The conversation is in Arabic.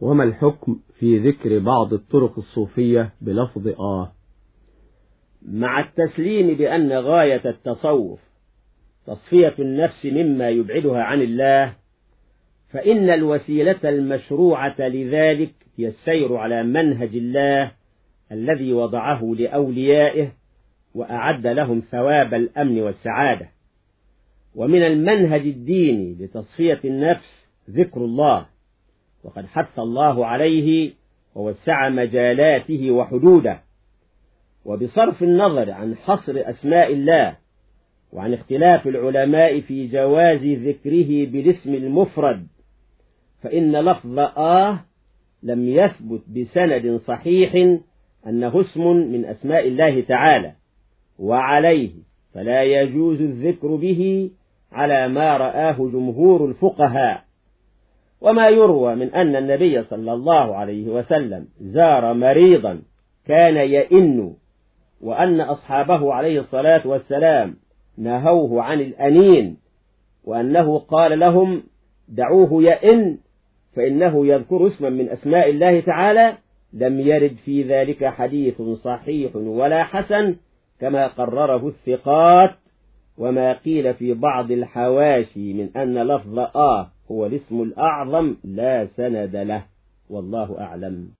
وما الحكم في ذكر بعض الطرق الصوفية بلفظ آه مع التسليم بأن غاية التصوف تصفية النفس مما يبعدها عن الله فإن الوسيلة المشروعة لذلك هي السير على منهج الله الذي وضعه لأوليائه وأعد لهم ثواب الأمن والسعادة. ومن المنهج الديني لتصفية النفس ذكر الله وقد حث الله عليه ووسع مجالاته وحدوده. وبصرف النظر عن حصر أسماء الله وعن اختلاف العلماء في جواز ذكره بالاسم المفرد فإن لفظ آه لم يثبت بسند صحيح أنه اسم من أسماء الله تعالى وعليه فلا يجوز الذكر به على ما رآه جمهور الفقهاء. وما يروى من أن النبي صلى الله عليه وسلم زار مريضا كان يئن وأن أصحابه عليه الصلاة والسلام نهوه عن الأنين وأنه قال لهم دعوه يئن فإنه يذكر اسما من أسماء الله تعالى لم يرد في ذلك حديث صحيح ولا حسن كما قرره الثقات وما قيل في بعض الحواشي من أن لفظ آه هو الاسم الأعظم لا سند له. والله أعلم.